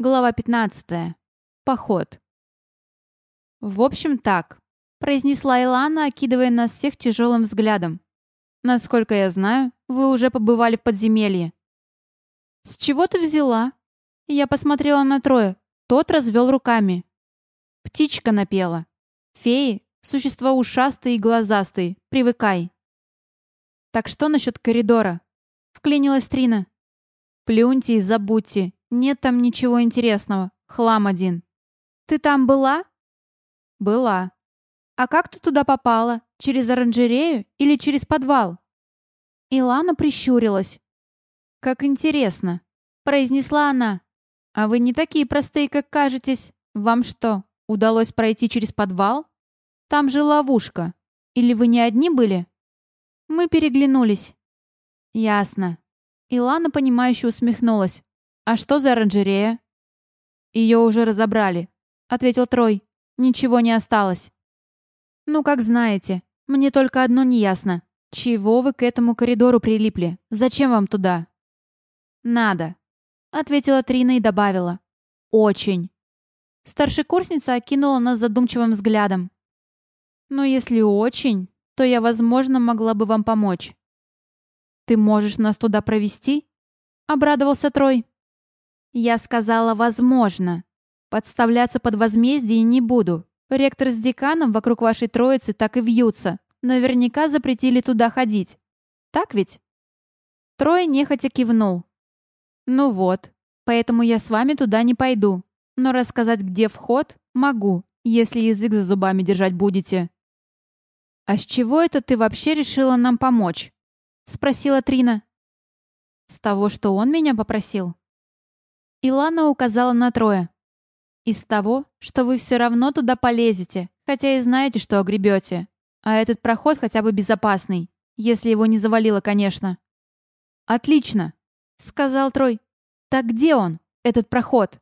Глава 15. Поход. «В общем, так», — произнесла Илана, окидывая нас всех тяжелым взглядом. «Насколько я знаю, вы уже побывали в подземелье». «С чего ты взяла?» Я посмотрела на Троя. Тот развел руками. Птичка напела. «Феи — существа ушастые и глазастые. Привыкай». «Так что насчет коридора?» — вклинилась Трина. «Плюньте и забудьте. Нет там ничего интересного. Хлам один. Ты там была? Была. А как ты туда попала? Через оранжерею или через подвал? Илана прищурилась. Как интересно, произнесла она. А вы не такие простые, как кажетесь. Вам что, удалось пройти через подвал? Там же ловушка. Или вы не одни были? Мы переглянулись. Ясно. Илана, понимающе усмехнулась. «А что за оранжерея?» «Ее уже разобрали», — ответил Трой. «Ничего не осталось». «Ну, как знаете. Мне только одно неясно. Чего вы к этому коридору прилипли? Зачем вам туда?» «Надо», — ответила Трина и добавила. «Очень». Старшекурсница окинула нас задумчивым взглядом. «Но если очень, то я, возможно, могла бы вам помочь». «Ты можешь нас туда провести?» — обрадовался Трой. Я сказала «возможно». Подставляться под возмездие не буду. Ректор с деканом вокруг вашей троицы так и вьются. Наверняка запретили туда ходить. Так ведь? Трой нехотя кивнул. Ну вот, поэтому я с вами туда не пойду. Но рассказать, где вход, могу, если язык за зубами держать будете. «А с чего это ты вообще решила нам помочь?» — спросила Трина. «С того, что он меня попросил?» Илана указала на трое. «Из того, что вы все равно туда полезете, хотя и знаете, что огребете. А этот проход хотя бы безопасный, если его не завалило, конечно». «Отлично», — сказал Трой. «Так где он, этот проход?»